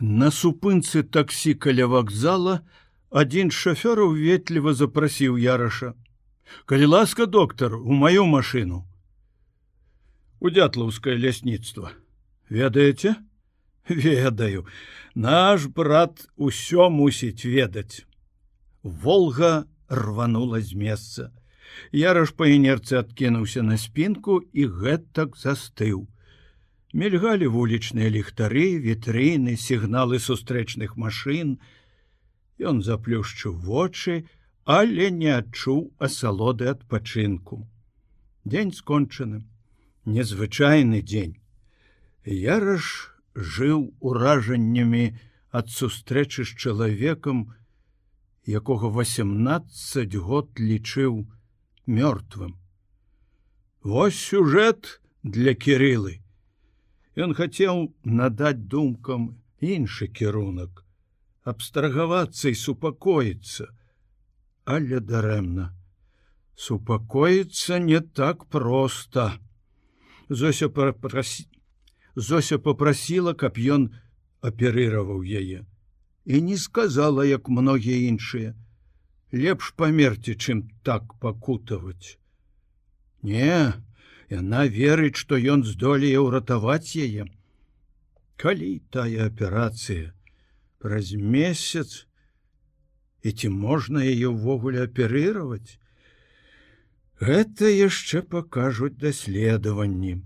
На супынцы таксі каля вакзала адзін з шафёраў ветліва запрасіў яраша. Калі ласка доктар у маю машину. У дятлаўскае лясніцтва. Ведаеце? Ведаю, наш брат усё мусіць ведаць. Волга рванула з месца. Яраш па інерцы адкінуўся на спінку і гэтак застыў мільгалі вулічныя ліхтары вітрыны сігналы сустрэчных машын. Ён заплюшчыў вочы але не адчуў асалоды адпачынку. Дзень скончаны. Незвычайны дзень. Яраш жыў уражаннямі ад сустрэчы з чалавекам якога 18 год лічыў мёртвым. Вось сюжэт для кірылы Ён хацеў надаць думкам іншы кірунак, абстрагавацца і супакоіцца, але дарэмна. Супакоіцца не так проста. Зося попросі... Зося попрасіла, каб ён аперыраваў яе і не сказала, як многія іншыя: лепш памерці, чым так пакутаваць. Не, Яна верыць, што ён здолее ўратаваць яе. Калі тая аперацыя праз месяц і ці можна яе ўвогуле аперыраваць? Гэта яшчэ пакажуць даследаванні.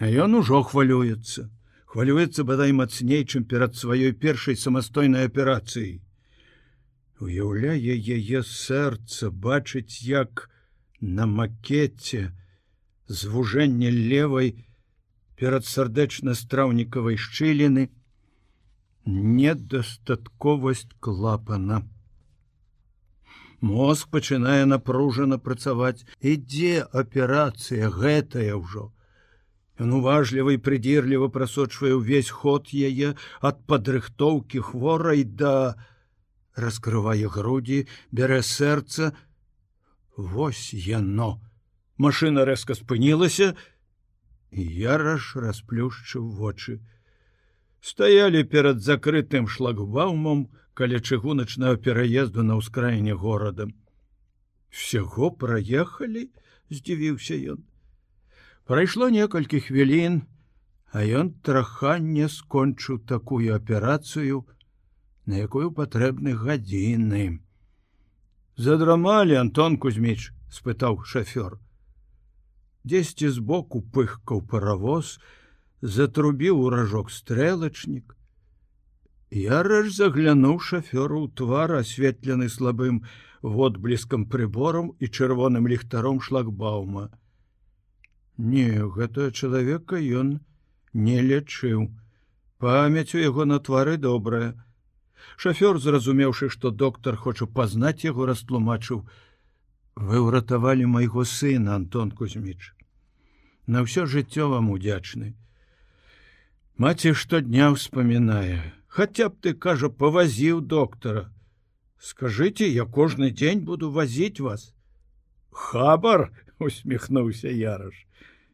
А ён ужо хвалюецца, хвалюецца бадай мацней, чым перад сваёй першай самастойнай аперацыяй. Уяўляе яе сэрца бачыць, як на макете, звужэнне левой перад сардэчна-страўнікавай шчыліны недастатковасць клапана. Мозг пачынае напружана працаваць, ідзе аперацыя гэтая ўжо. Ён уважліва і прыдзірліва прасочвае ўвесь ход яе ад падрыхтоўкі хворай да раскрывае грудзі, бярэ сэрца, Вось яно Машына рэзка спынілася, і яраш расплюшчыў вочы. Стаялі перад закрытым шлагбаумом каля чыгуначнага пераезду на ўскраіне горада. Всяго праехалі, здзівіўся ён. Прайшло некалькі хвілін, а ён траханне скончыў такую аперацыю, на якую патрэбны гадзіны. Задрамалі Антон Кузьміч, спытаў шафёр дзесьці збоку пыхкаў паравоз, затрубіў уражок стрэлачнік. Яраж заглянуў шафёру ў твар асветлены слабым водбліскам прыборам і чырвоным ліхтаром шлагбаума. Не, гэтага чалавека ён не лячыў. Памяць у яго на твары добрая. Шафёр, зразумеўшы, што доктар хоча пазнаць яго, растлумачыў: « Вы ўратавалі майго сына Антон Кузьміч на ўсё жыццё вам удзячны. Маці штодня ўспамінае, Хаця б ты кажа, павазіў доктара. Скажыце, я кожны дзень буду вазіць вас. Хабар усміхнуўся яраш.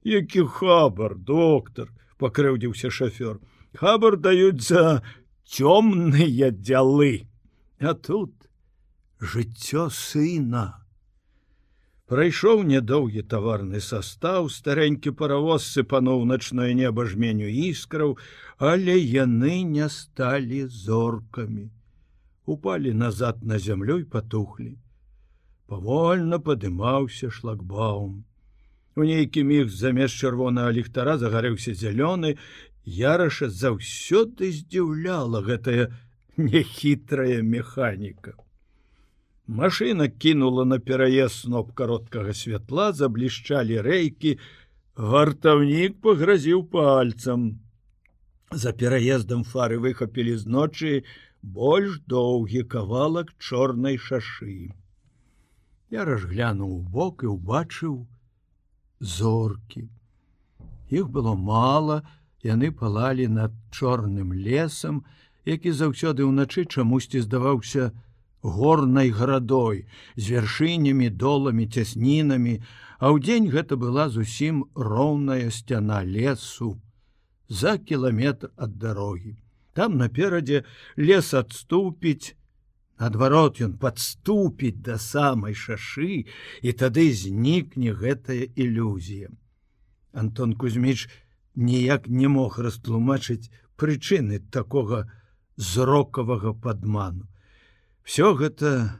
Які хабар, доктар, пакрыўдзіўся шафёр. Хабар даюць за цёмныя дзялы. А тут жыццё сына. Прайшоў нядоўгі таварны састаў, старэнькі паравоз сыпануў начное неба жменю іскраў, але яны не сталі зоркамі. Упалі назад на зямлю і патухлі. Павольна падымаўся шлагбаум. У нейкі міг замест чырвонага ліхтара загарэўся зялёны, Яраша заўсёды здзіўляла гэтая нехітрая механіка. Машына кінула на пераезд сноп кароткага святла, заблішчалі рэйкі, вартаўнік пагразіў пальцам. За пераездам фары выхапілі з ночы больш доўгі кавалак чорнай шашы. Я разглянуў бок і ўбачыў зоркі. Іх было мала, яны палалі над чорным лесам, які заўсёды ўначы чамусьці здаваўся, горнай градой з вяршынямі доламі цяснінамі а ў дзень гэта была зусім роўная сцяна лесу за кіламетр ад дарогі Там наперадзе лес адступіць, адварот ён падступіць да самай шашы і тады знікне гэтая ілюзія. Антон Кузьміч ніяк не мог растлумачыць прычыны такога зрокавага падману. Всё гэта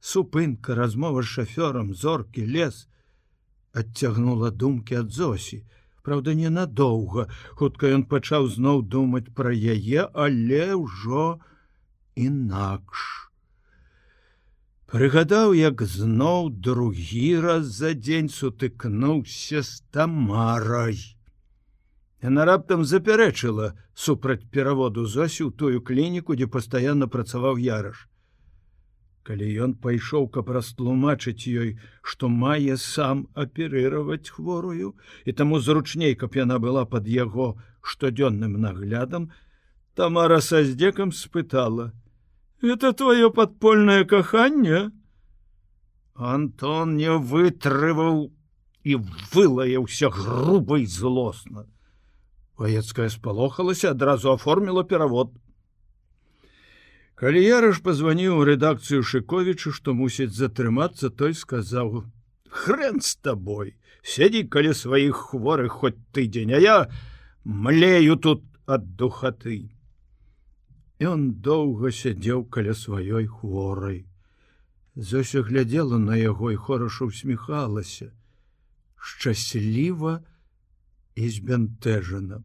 супынка размова з шафёрам зоркі лес адцягнула думкі ад зосі. Праўда, ненадоўга хутка ён пачаў зноў думаць пра яе, але ўжо інакш. Прыгадаў, як зноў другі раз за дзень сутыкнуўся з тамарай. Яна раптам запярэчыла супраць пераводу зосі ў тую клініку, дзе пастаянна працаваў яраш. Калі ён пайшоў, каб растлумачыць ёй, што мае сам аперыраваць хворую, і таму зручней, каб яна была пад яго штодзённым наглядам, Тамара са здзекам спытала: « Это твоё падпольнае каханне? Антон не вытрываў і вылаяўся грубай злосна. Ваецкая спалохалася, адразу оформіла перавод. Калі яраш пазваніў у рэдакцыю Шковічу, што мусіць затрымацца, той сказаў: « Хрэн з табой, сядзі калі сваіх хворых хоць тыдзень, а я млею тут ад духаты. Ён доўга сядзеў каля сваёй хворай. Зося глядзела на яго і хораша усміхалася, шчасліва і збянтэжана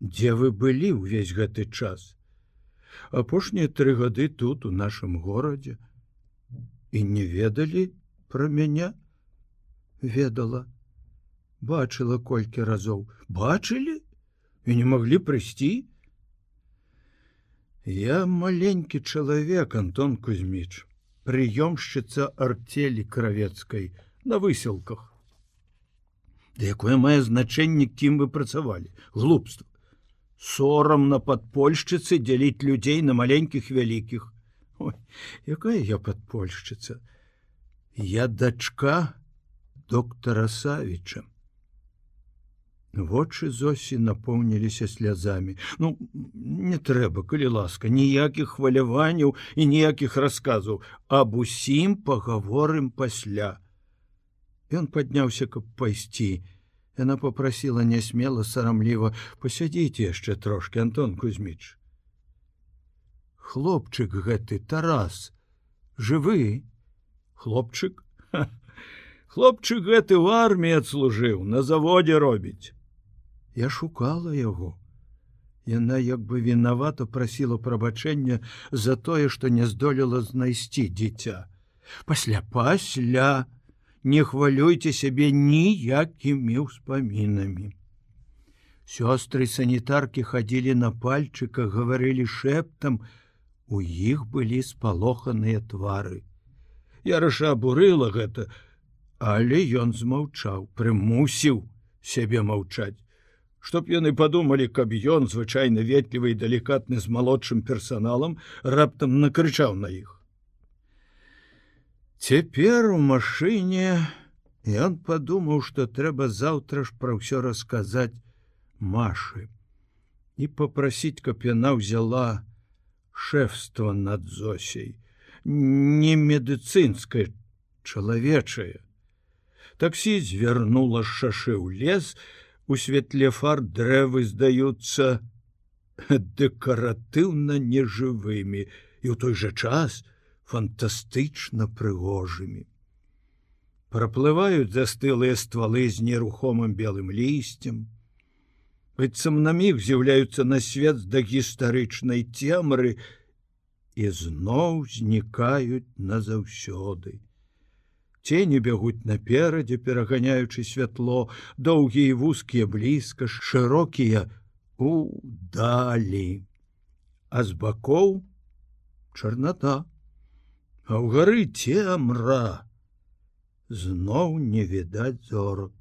дзе вы былі ўвесь гэты час апошнія тры гады тут у нашым горадзе. І не ведалі пра мяне? Ведала. Бачыла колькі разоў. Бачылі? І не маглі прыйсці? Я маленькі чалавек антон кузьміч прыёмшчыца арцелі кравецкай на выселках Да якое мае значэнне кім вы працавалі? Глупства сорам на падпольшчыцы дзяліць людзей на маленькіх вялікіх якая я падпольшчыца я дачка доктара савіча вочы зосі напоўніліся слязамі ну не трэба калі ласка ніякіх хваляванняў і ніякіх расказаў. Аб усім пагаворым пасля. Ён падняўся каб пайсці. і Яна попрасила нясмела сарамліва посядзіць яшчэ трошки Антон Кузьміч. Хлопчык гэты Тарас жывы хлопчык хлопчык гэты в арміі адслужыў на заводзе робіць. Я шукала яго. Яна як бы вінавата прасіла прабачэння за тое, што не здолела знайсці дзіця. Пасля пасля, не хвалюйте сябе ніякімі ўспамінамі. Сёстры санітаркі хадзілі на пальчыках, гаварылі шэптам, у іх былі спалоханыя твары. Я раша абурыла гэта, але ён змаўчаў, прымусіў сябе маўчаць. Чтоб яны падумалі, каб ён звычайна ветлівы і далікатны з малодшым персаналам раптам накрычаў на іх. Цяпер у машыне ён падумаў, што трэба заўтра ж пра ўсё расказаць Машы і попрасіць, каб яна ўзяла шэфства над зосей, не медыцынскае, чалавечае. Таксі звярнула шашы ў лес, у святле фар дрэвы здаюцца дэкаратыўна нежывымі і ў той жа час, фантастычна прыгожымі. Праплываюць застылыя ствалы з нерухомым белым лісцем. быццам на міг з'яўляюцца на свет да гістарычнай цемры і зноў знікаюць назаўсёды. Цені бягуць наперадзе, пераганяючы святло, доўгія вузкія блізка, шырокія у далі. А з бакоў чарната а ў гары цемра. Зноў не відаць зорак.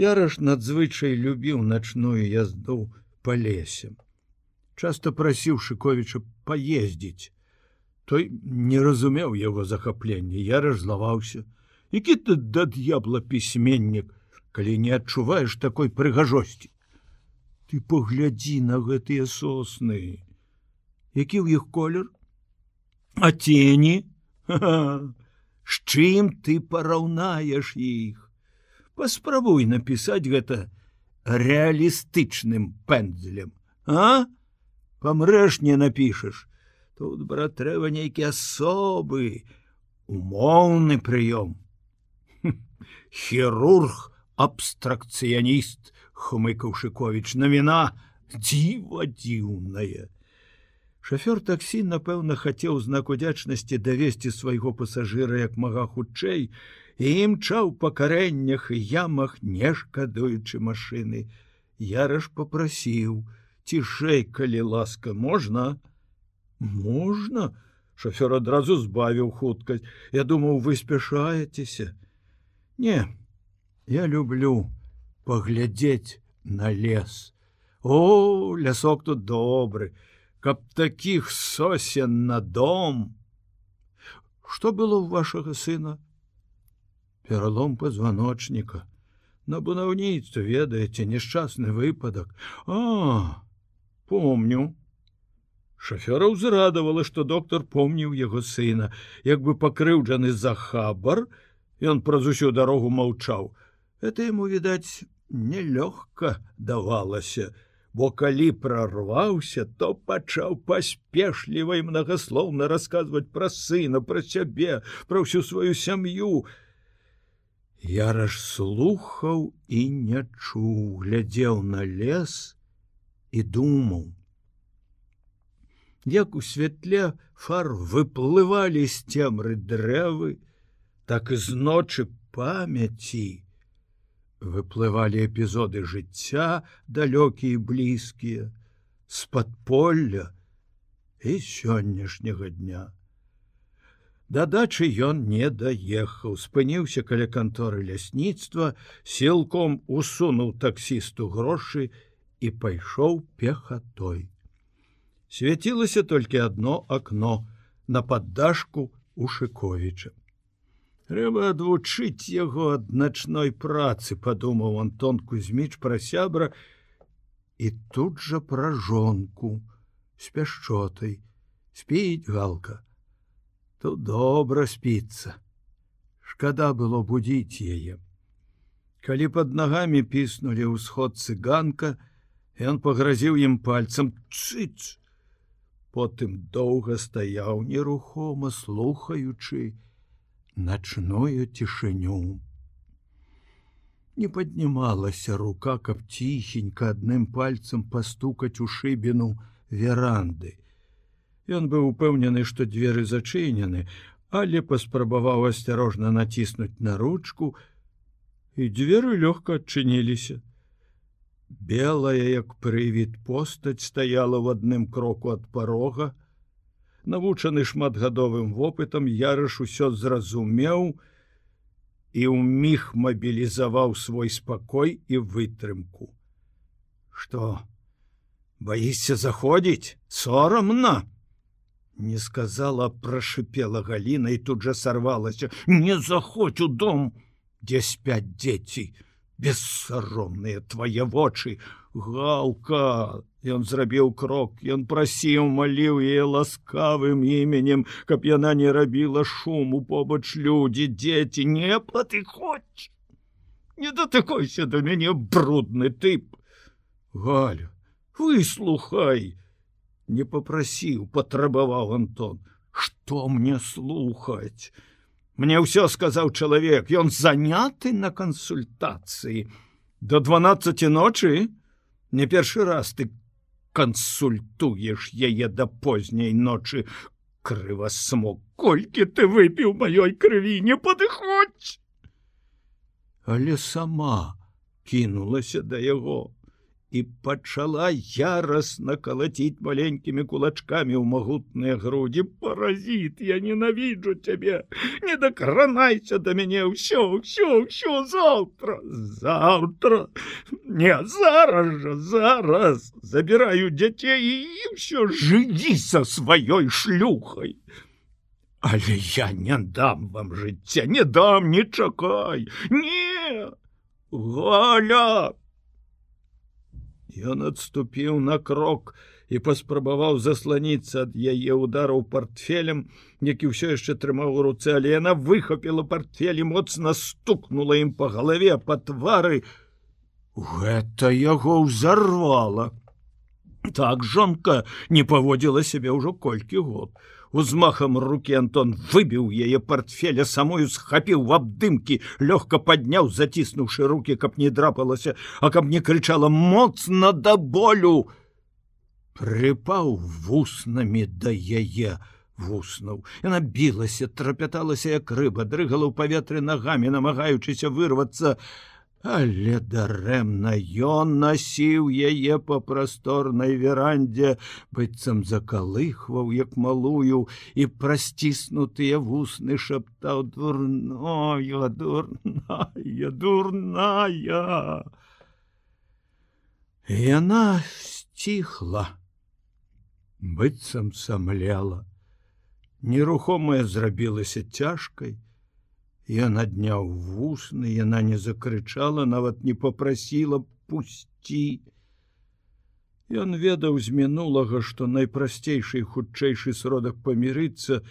Яраш надзвычай любіў начную язду по лесе. Часто прасіў шыковіча паездзіць. Той не разумеў яго захаплення яраш злаваўся. Які ты да д'ябла пісьменнік калі не адчуваеш такой прыгажосці. Ты паглядзі на гэтыя сосны. Які ў іх колер а тені з чым ты параўнаеш іх паспрабуй напісаць гэта рэалістычным пэндзелем а? Памрэш не напішаш тут брат трэба нейкі асобы умоўны прыём хірург абстракцыяніст хмыкаў шыковіч навіна дзіва дзіўная шафёр таксі напэўна хацеў знак удзячнасці давесці свайго пасажыра як мага хутчэй і імчаў па карэннях і ямах не шкадуючы машыны. Яраш попрасіў цішэй калі ласка можна? Можна шафёр адразу збавіў хуткасць. Я думаў вы спяшаецеся? Не я люблю паглядзець на лес. О лясок тут добры каб таких сосен на дом. Что было у вашага сына? Пералом позвоночника на будаўніцтве ведаеце несчастны выпадак. А помню. Шафёра ўзрадавала что доктор помніў яго сына. Як бы пакрыўджаны за хабар ён праз усю дарогу маўчаў. Это ему відаць нелёгка давалася. а бо калі прорваўся, то пачаў паспешліва і многослоўна расказваць пра сына, пра сябе, пра ўсю сваю сям'ю. Яраш слухаў і не чуў, глядзеў на лес і думаў. Як у святле фар выплывалі з цемры дрэвы, так і з ночы памяці, выплывалі эпізоды жыцця далёкія блізкія з падполля і сённяшняга дня. Дадачы ён не даехаў спыніўся каля канторы лясніцтва сілком усунуў таксісту грошы і пайшоў пехатой. Свяцілася толькі одно акно на паддашку у шыковіча трэба адвучыць яго ад начной працы падумаў антон кузьміч пра сябра і тут жа пра жонку з пяшчотай. Спіць галка. Тут добра спіцца. Шкада было будзіць яе. Калі под нагамі піснулі ўсход цыганка ён пагразіў ім пальцам чыць потым доўга стаяў нерухома слухаючы і начную цішыню. Не поднималася рука, каб ціхенька адным пальцам пастукаць у шыбіну веранды. Ён быў упэўнены, што дзверы зачынены, але паспрабаваў асцярожна націснуць на ручку, і дзверы лёгка адчыніліся. Белая, як прывід постаць стаяла в адным кроку ад парога, навучаны шматгадовым вопытам ярыш усё зразумеў і ў міг мабілізаваў свой спакой і вытрымку. Что боишься заходзіць? Сорамна! Не сказала прошипела галина і тут жа сорвалася не заходь у дом! Дзе спяць дзеці? Бессаромныя твае вочы галка Ён зрабіў крок, ён прасіў, маліў яе ласкавым іменем, каб яна не рабіла шуму побач людзі, дзеці, не патыходь. Не датыкойся да мяне брудны тып. Галя, выслухай, не попрасіў, патрабаваў Антон. Што мне слухаць? Мне ўсё сказаў чалавек, ён заняты на кансультацыі. До 12 ночы не першы раз ты кансультуеш яе да позняй ночы. Крыва смог колькі ты выпіў маёй крыві не падыходзь! Але сама кінулася да яго і пачала яростна калаціць маленькімі кулачкамі ў магутныя грудзі. Паразіт я ненавіджу цябе! Не дакранайся да мяне! Ўсё ўсё ўсё завтра завтра не зараз жа зараз! Забіраю дзяцей і ўсё жыві са сваёй шлюхай! Але я не дам вам жыцця! Не дам не чакай! Не! Галя Ён адступіў на крок і паспрабаваў засланіцца ад яе удараў портфелем, які ўсё яшчэ трымаў у руцэ, але яна выхапіла портфель і моцна стукнула ім па галаве па твары. Гэта яго ўзарвала. Так жонка не паводзіла сябе ўжо колькі год. Узмахам руки Антон выбіў яе портфеля самою схапіў в абдымкі, лёгка падняў, заціснуўшы руки, каб не драпалася, а каб не крычала моцна да болю. Прыпаў вуснамі да яе вуснуў. Яна білася, трапяталася як рыба, дрыгала ў паветры нагамі, намагаючыся вырвацца, Але дарэмна ён насіў яе па прасторнай верандзе, быццам закалыхваў як малую і прасціснутыя вусны шаптаў дурная, дурная, дурная. Яна сціхла, быццам самляла, нерухомая зрабілася цяжкай, Ён адняў вусны, яна не закрычала, нават не попрасіла пусці. Ён ведаў з мінулага, што найпрасцейшы хутчэйшы сродак памірыцца,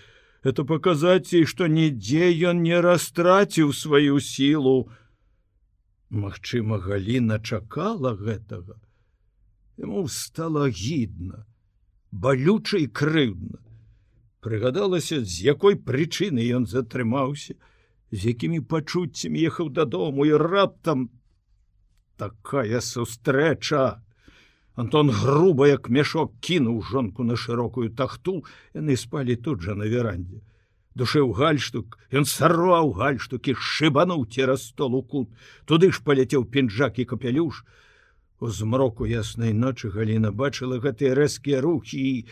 это паказаць ей, што нідзе ён не растраціў сваю сілу. Магчыма, Гліна чакала гэтага. Яму стала гідна, балюча і крыўдна. Прыгадалася, з якой прычыны ён затрымаўся, з якімі пачуццямі ехаў дадому і раптам такая сустрэча. Антон груба як мяшок кінуў жонку на шырокую тахту, яны спалі тут жа на верандзе. Душеў гальштук, ён сарваў гальштукі, шыбануў цераз стол у кут, туды ж паляцеў пінжак і капялюш. У змроку яснай ночы Гліна бачыла гэтыя рэзкія рухі і,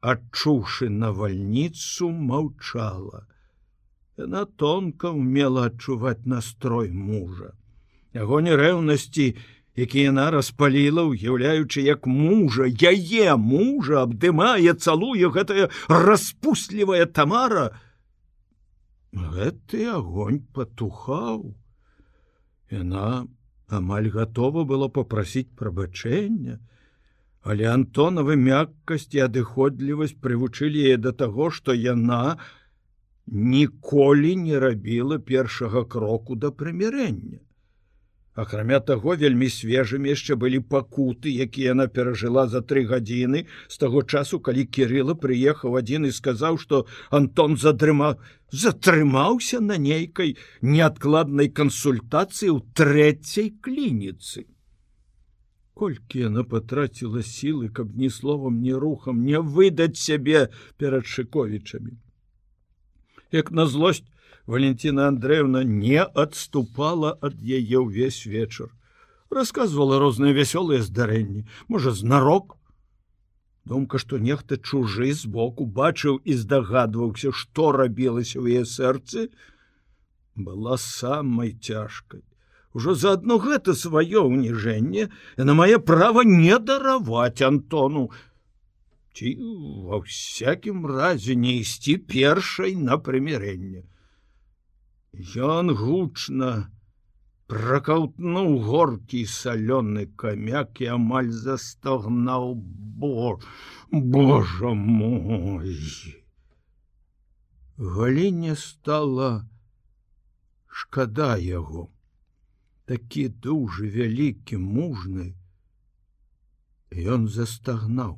адчуўшы навальніцу, маўчала. Яна тонка умела адчуваць настрой мужа. Ягоні рэўнасці, які яна распаліла, уяўляючы як мужа, яе мужа абдымае, цалуе гэтая распустлівая тамара. Гэты огонь патухаў. Яна амаль гатова было попрасіць прабачэння, але Антонавы мяккасць і адыходлівасць прывучылі яе да таго, што яна, ніколі не рабіла першага кроку да прымірэння. Акрамя таго вельмі свежымі яшчэ былі пакуты, якія яна перажыла за тры гадзіны з таго часу, калі кірыла прыехаў адзін і сказаў, што Антон задрыма затрымаўся на нейкай неадкладнай кансультацыі ў трэцяй клініцы. Колькі яна патраціла сілы, каб ні словам, ні рухам не выдаць сябе перад шыковічамі як на злость Валентина Андреевна не отступала ад яе ўвесь вечар. Расказвала розныя вясёлыя здарэнні, можа знарок. Думка, што нехта чужы збоку бачыў і здагадваўся, што рабілася ў яе сэрцы, была самай цяжкай. Ужо заадно гэта сваё ўніжэнне, яна мае права не дараваць Антону, ці ва всякім разе не ісці першай на прымірэнне. Ён гучна пракаўтнуў горкі салёны камяк і амаль застагнаў бо Божа мой. Галіне стала шкада яго, такі дужы вялікі мужны. Ён застагнаў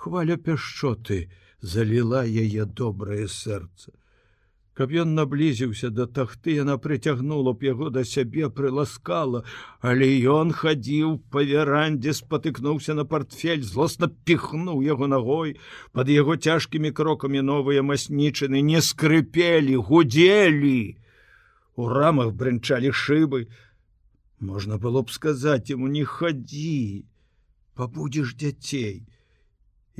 хваля пяшчоты заліла яе добрае сэрца. Каб ён наблізіўся да тахты, яна прыцягнула б яго да сябе прыласкала, але ён хадзіў па верандзе, спатыкнуўся на портфель, злосна піхнуў яго ногой, под яго цяжкімі крокамі новыя маснічыны не скрыпелі, гудзелі. У рамах брынчалі шыбы. Можна было б сказаць ему не хадзі, пабудзеш дзяцей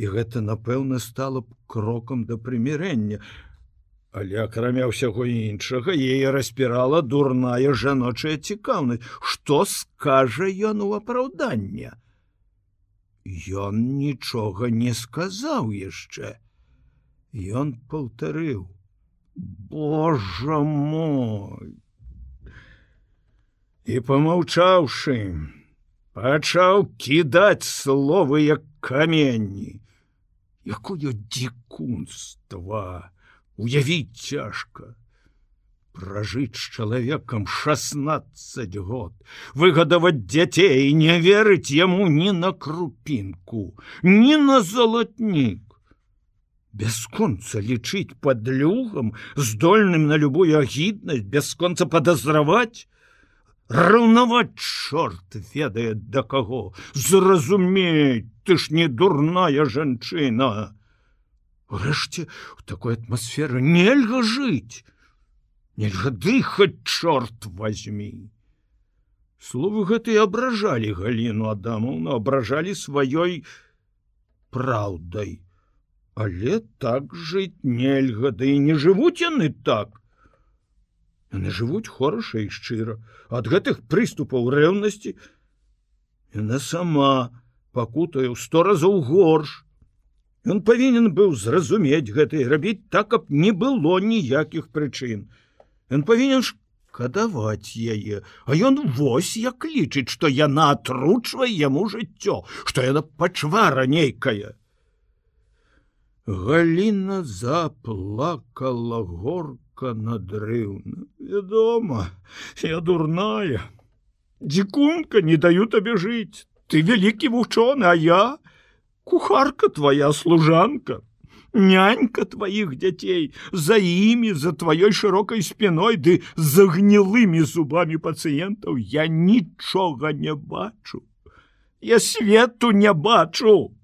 і гэта напэўна стало б крокам да прымірэння. Але акрамя ўсяго іншага яе распірала дурная жаночая цікаўнасць, што скажа ён у апраўдання. Ён нічога не сказаў яшчэ. Ён паўтарыў: Божа мой! І помаўчаўшы, пачаў кідаць словы як каменні якое дзікунства уявіць цяжка пражыць чалавекам 16 год выгадаваць дзяцей не верыць яму ні на крупінку ні на залатнік бясконца лічыць падлюгам здольным на любую агіднасць бясконца падазраваць раўнаваць чорт ведае да каго зразумець ты ж не дурная жанчына Урэшце у такой атмасферы нельга жыць нельга дыхаць чорт возьми. Словы гэтыя абражалі галіну адамаўну абражалі сваёй праўдай. Але так жыць нельга да і не жывуць яны так. Яны жывуць хораша і шчыра. Ад гэтых прыступаў рэўнасці яна сама пакутае ў сто разоў горш Ён павінен быў зразумець гэта і рабіць так, каб не было ніякіх прычын. Ён павінен шкадаваць яе, а ён вось як лічыць, што яна атручвае яму жыццё, што яна пачвара нейкая. Галіна заплакала горка надрыўна. Вядома, я дурная. Дзікунка не даю табе жыць. Ты вялікі вучоны, а я кухарка твоя служанка нянька твоих дзяцей за імі за твоёй шырокай спиной ды за гнілымі зубами пацыентаў я нічога не бачу. Я свету не бачу.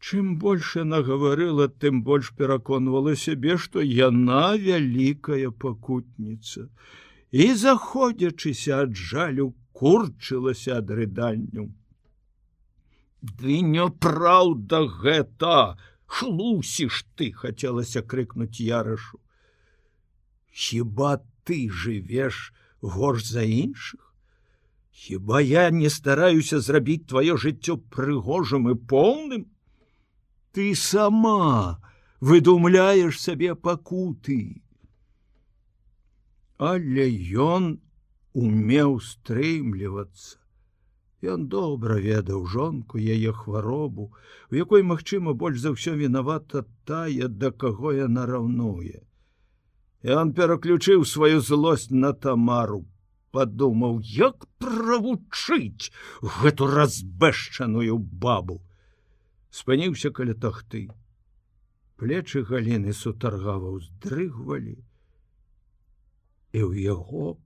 Чым больше нагаварыла тым больш пераконвала сябе что яна вялікая пакутніца і заходзячыся ад жалю курчылася ад рыданню Ды няпраўда гэта хлусіш ты хацелася крыкнуць ярашу. Хіба ты жывеш горш за іншых? Хіба я не стараюся зрабіць твоё жыццё прыгожым і поўным? Ты сама выдумляеш сабе пакуты! Але ён умеў стрымлівацца Ён добра ведаў жонку яе хваробу, у якой, магчыма, больш за ўсё вінавата тая, да каго яна раўнуе. І он пераключыў сваю злосць на тамару, падумаў, як правучыць гэту разбэшчаную бабу. Спыніўся каля тахты. Плечы галіны сутаргава ўздрыгвалі, і ў яго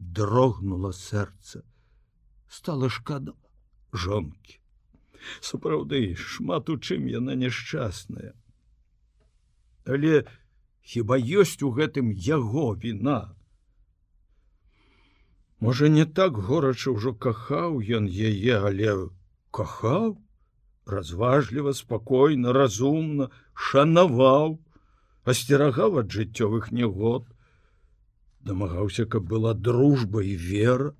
дрогнула сэрца стала шкада жонкі сапраўды шмат у чым яна няшчасная. Але хіба ёсць у гэтым яго віна? Можа не так горача ўжо кахаў ён яе але кахаў разважліва спакойна разумна шанаваў асцерагаў ад жыццёвых негод дамагаўся каб была дружба і вера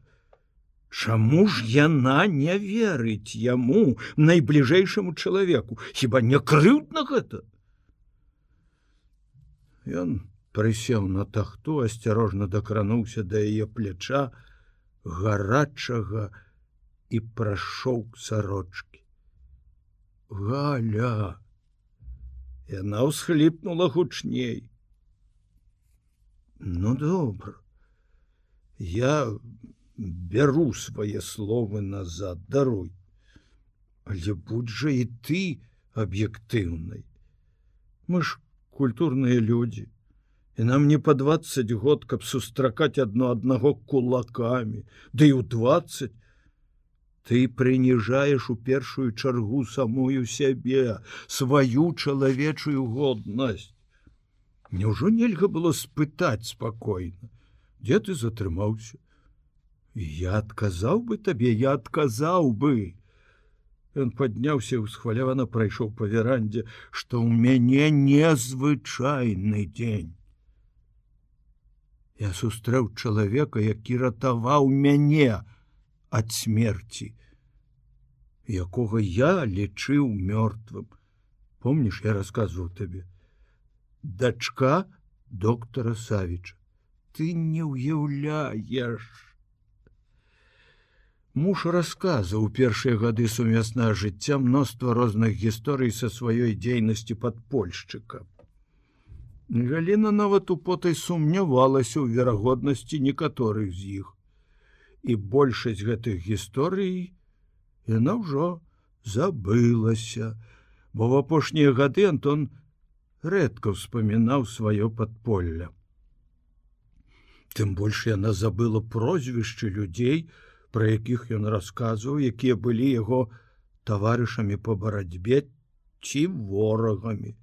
Чаму ж яна не верыць яму найбліжэйшаму чалавеку, хіба не крыўдна гэта? Ён прысеў на тахту, асцярожна дакрануўся да яе пляча гарачага і прашоў сарочки. Галя! Яна ўсхліпнула гучней. Ну добра. Я бяру свае словы назад даруй але будь жа і ты аб'ектыўнай мы ж культурныя людзі і нам не па 20 год каб сустракаць адно аднаго кулакамі ды да і ў 20 ты прыніжаеш у першую чаргу самую сябе сваю чалавечую годнасць Няўжо нельга было спытаць спакойна дзе ты затрымаўся я адказаў бы табе я адказаў бы. Ён падняўся усхвалявана прайшоў па верандзе што ў мяне незвычайны дзень Я сустрэў чалавека які ратаваў мяне ад смерти якога я лічыў мёртвым. Помніш я расказваў табе дачка доктора савіча ты не ўяўляеш Муж расказаў у першыя гады сумеснага жыцця мноства розных гісторый са сваёй дзейнасці падпольшчыка. Галіна нават у потай сумнявалася ў верагоднасці некаторых з іх. І большасць гэтых гісторый яна ўжо забылася, бо в апошнія гады Антон рэдка ўспамінаў сваё падполля. Тым больш яна забыла прозвішчы людзей, пра якіх ён расказваў, якія былі яго таварышамі по барацьбе ці ворагамі.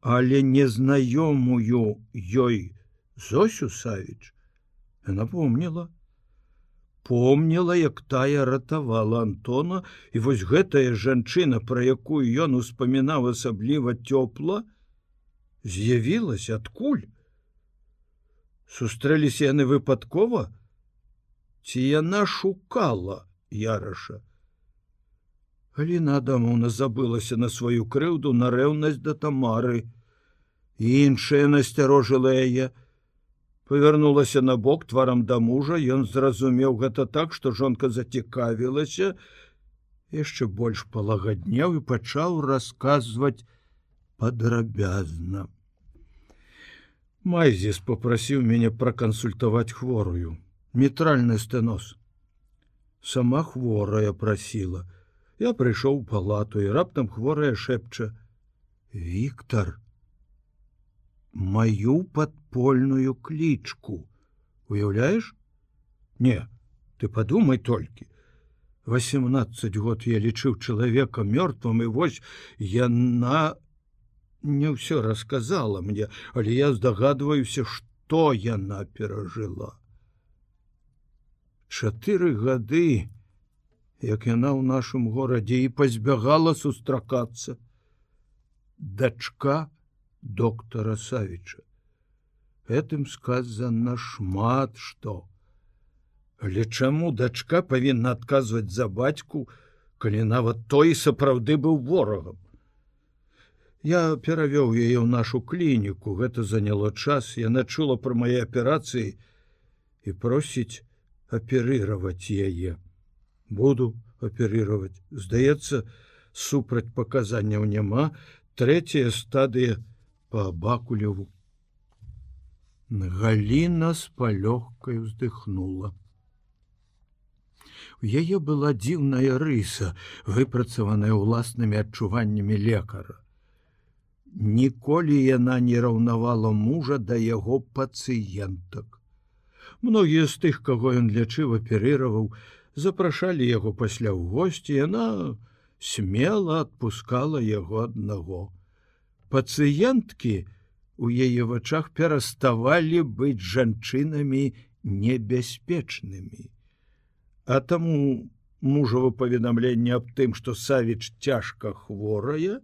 Але незнаёмую ёй Зосю Савіч напомніла, помніла, як тая ратавала Антона і вось гэтая жанчына, пра якую ён успамінаў асабліва цёпла, з'явілася адкуль. Сустрэліся яны выпадкова, ці яна шукала яраша. Галіна Адамовна забылася на сваю крыўду на рэўнасць да тамары. Іншая насцярожыла яе, павярнулася на бок тварам да мужа. Ён зразумеў гэта так што жонка зацікавілася яшчэ больш палагадняў і пачаў расказваць падрабязна. Майзіс попрасіў мяне пракансультаваць хворую. Мітральны стэнос. Сама хворая прасіла. Я прыйшоў палату і раптам хворая шэпча. Віктор маю подпольную клічку уяўляеш не ты подумай толькі 18 год я лічыў чалавека мёртвым і вось яна не ўсё рассказала мне але я здагадваюся что яна перажыла чатыры гады як яна ў нашым горадзе і пазбягала сустракацца. Дачка доктора савіча гэтым сказано шмат что але чаму дачка павінна адказваць за бацьку калі нават той сапраўды быў ворагам? Я перавёў яе ў нашу клініку гэта заняло час яна чула пра мае аперацыі і просіць аперыраваць яе. Буду аперыраваць. Здаецца супраць паказанняў няма. Третья стадыя по бакулеву. Галіна с палёгкай уздыхнула. У яе была дзіўная рыса, выпрацаваная ўласнымі адчуваннямі лекара. Ніколі яна не раўнавала мужа да яго пацыентак. Многія з тых, каго ён лячыў аперыраваў, запрашалі яго пасля ў госці, яна смела адпускала яго аднаго пацыенткі у яе вачах пераставалі быць жанчынамі небяспечнымі. А таму мужава паведамленне аб тым, што савіч цяжка хворая,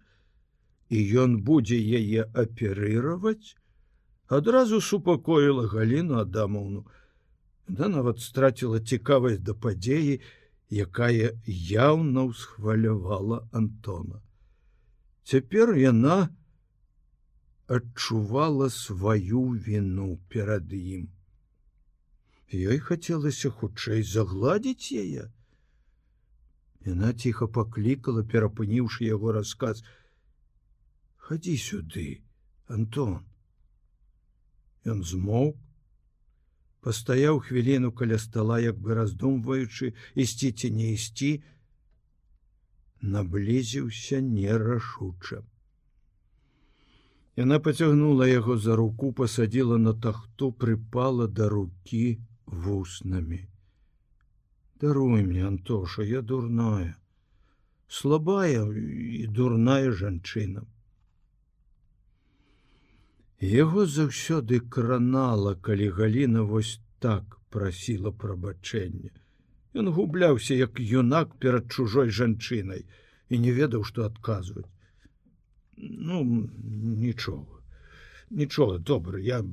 і ён будзе яе аперыраваць, адразу супакоіла галіну Адамаўну. Да нават страціла цікавасць да падзеі, якая яўна ўсхвалявала Антона. Цяпер яна, адчувала сваю віну перад ім. Ёй хацелася хутчэй загладзіць яе. Яна ціха паклікала, перапыніўшы яго расказ: « Хадзі сюды, Антон. Ён змоўк, пастаяў хвіліну каля стола, як бы раздумваючы ісці ці не ісці, наблізіўся нерашуча. Яна поцягнула яго за руку, пасадзіла на тахту, прыпала да рукі вуснамі. Даруй мне, Антоша, я дурная, слабая і дурная жанчына. Яго заўсёды кранала, калі Гліна вось так прасіла прабачэння. Ён губляўся як юнак перад чужой жанчынай і не ведаў, што адказваць ну нічога нічога добра я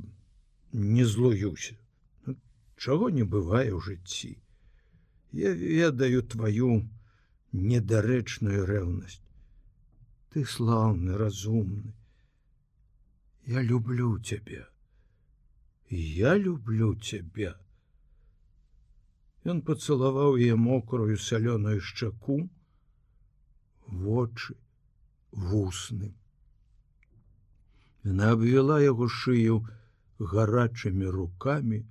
не злуюся. Ну, чаго не бывае ў жыцці я ведаю твою недарэчную рэўнасць ты слаўны разумны я люблю цябе я люблю цябе Ён пацалаваў яе мокрую салёную шчаку, вочы, вусны. Яна абвяла яго шыю гарачымі рукамі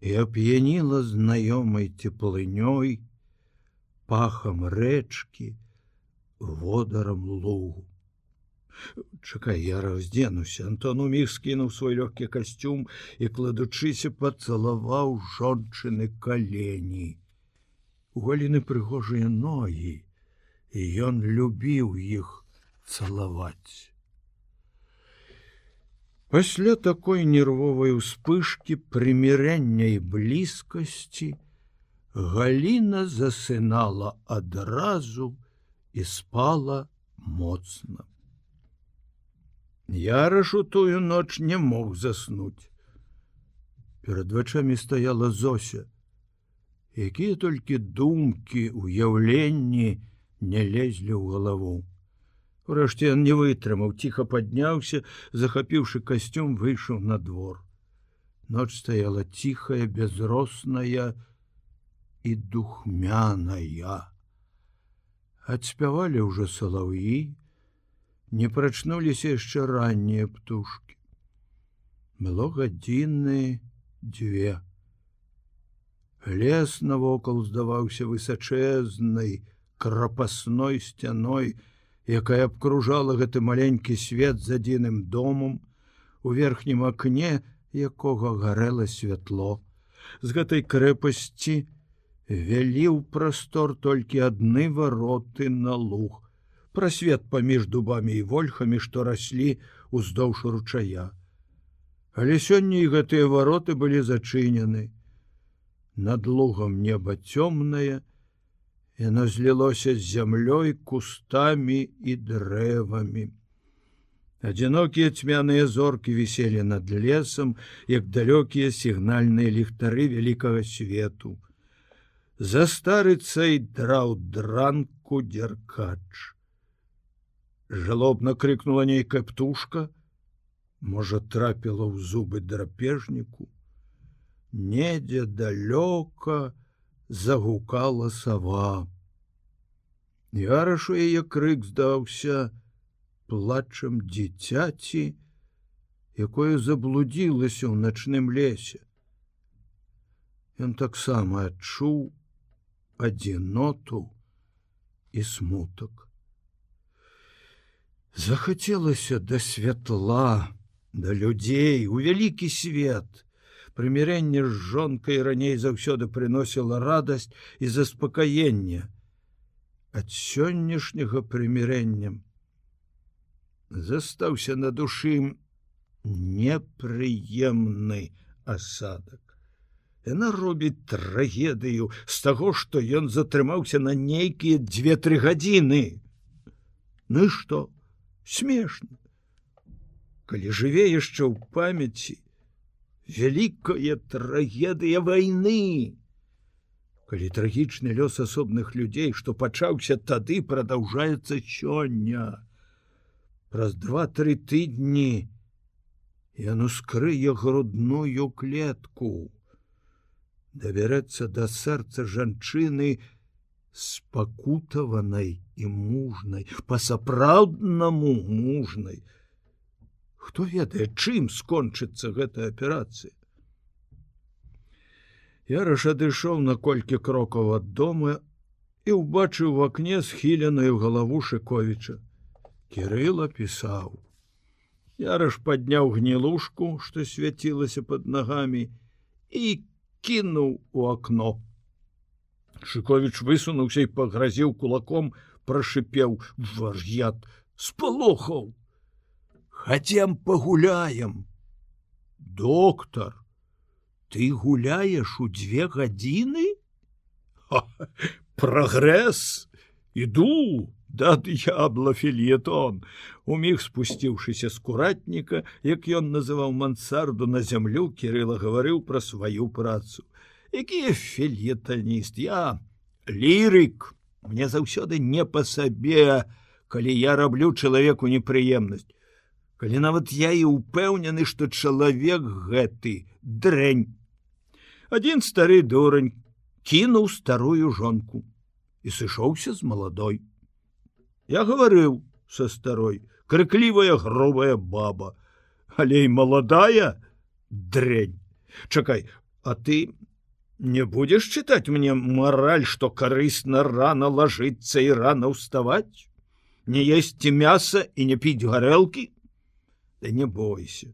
і ап'яніла знаёмай теплынёй, пахам рэчкі, водарам лугу. Чакай, я раздзенуся. Антон уміг скінуў свой лёгкі касцюм і, кладучыся, пацалаваў жончыны калені. У галіны прыгожыя ногі, і ён любіў іх цалаваць. Пасля такой нервовай успышки прымірэння і блізкасці Галіна засынала адразу і спала моцна. Ярашу тую ноч не мог заснуць. Перад вачамі стаяла Зося, якія толькі думкі, уяўленні не лезлі ў галаву. Урэшце ён не вытрымаў, ціха падняўся, захапіўшы касцюм, выйшаў на двор. Ноч стаяла ціхая, безросная і духмяная. Адспявалі ўжо салаўі, не прачнуліся яшчэ раннія птушки. Было гадзіны дзве. Лес навокал здаваўся высачэзнай крапасной сцяной, якая абкружала гэты маленькі свет з адзіным домом, у верхнім акне якога гарэла святло. З гэтай крэпасці вялі ў прастор толькі адны вароты на луг, прасвет паміж дубамі і вольхамі, што раслі уздоўж ручая. Але сёння і гэтыя вароты былі зачынены. Над лугам неба цёмнае, Яно злілося з зямлёй кустамі і дрэвамі. Адзінокія цьмяныя зоркі віселі над лесам, як далёкія сігнальныя ліхтары вялікага свету. За старыцай драў дранку дзяркач. Жалобна крыкнула нейкая птушка, можа трапіла ў зубы драпежніку. Недзе далёка, загукала сава. Ярашу яе крык здаўся плачам дзіцяці, якое заблудзілася ў начным лесе. Ён таксама адчуў адзіноту і смутак. Захацелася да святла, да людзей у вялікі свет, прымірэнне з жонкай раней заўсёды прыносіла радасць і заспакаенне ад сённяшняга прымірэннем застаўся на душы непрыемны асадак Яна робіць трагедыю з таго, што ён затрымаўся на нейкія две-тры гадзіны. Ну і што смешна. Калі жыве яшчэ ў памяці, вялікая трагедыя войны калі трагічны лёс асобных людзей што пачаўся тады продолжается сёння. Праз два-тры тыдні яно скрые грудную клетку. Давярэцца да сэрца жанчыны спакутаванай і мужнай па-сапраўднаму мужнай хто ведае чым скончыцца гэтая аперацыя? Яраш адышоў на колькі крокаў ад дома і ўбачыў в акне схіленую галаву шыковіча. Кирыла пісаў. Яраш падняў гнілушку што свяцілася под нагамі і кінуў у акно. Шковіч высунуўся і пагразіў кулаком прашипеў вар'ят спалохаў хотям погуляем. Доктор ты гуляешь у две гадзіны прогресс. Иду. Да д'ябла фельетон уміг спусціўшыся з куратніка як ён называў мансарду на зямлю кирилла гаварыў пра сваю працу. Якія фельетаніст я лірык мне заўсёды не па сабе. Калі я раблю чалавеку непрыемнасць калі нават я і ўпэўнены што чалавек гэты дрэнь адзін стары дурань кінуў старую жонку і сышоўся з маладой. Я гаварыў са старой, крыклівая грубая баба, але і маладая дрень. Чакай, а ты не будешь чытаць мне мораль, што карысна рано ложиться і рано ўставаць, не есці мяса і не піць гарэлкі, Да не бойся.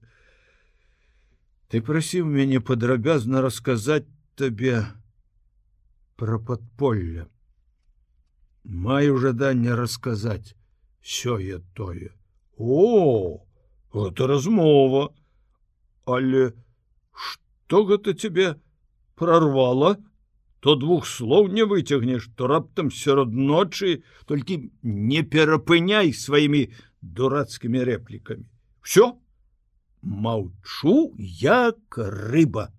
Ты прасіў мяне падрабязна расказаць табе пра падполля. Маю жаданне расказаць сёе тое. О, гэта размова, але што гэта цябе прорвала, то двух слоў не выцягнеш, то раптам сярод ночы толькі не перапыняй сваімі дурацкімі рэплікамі. Всё, маўчу як рыба.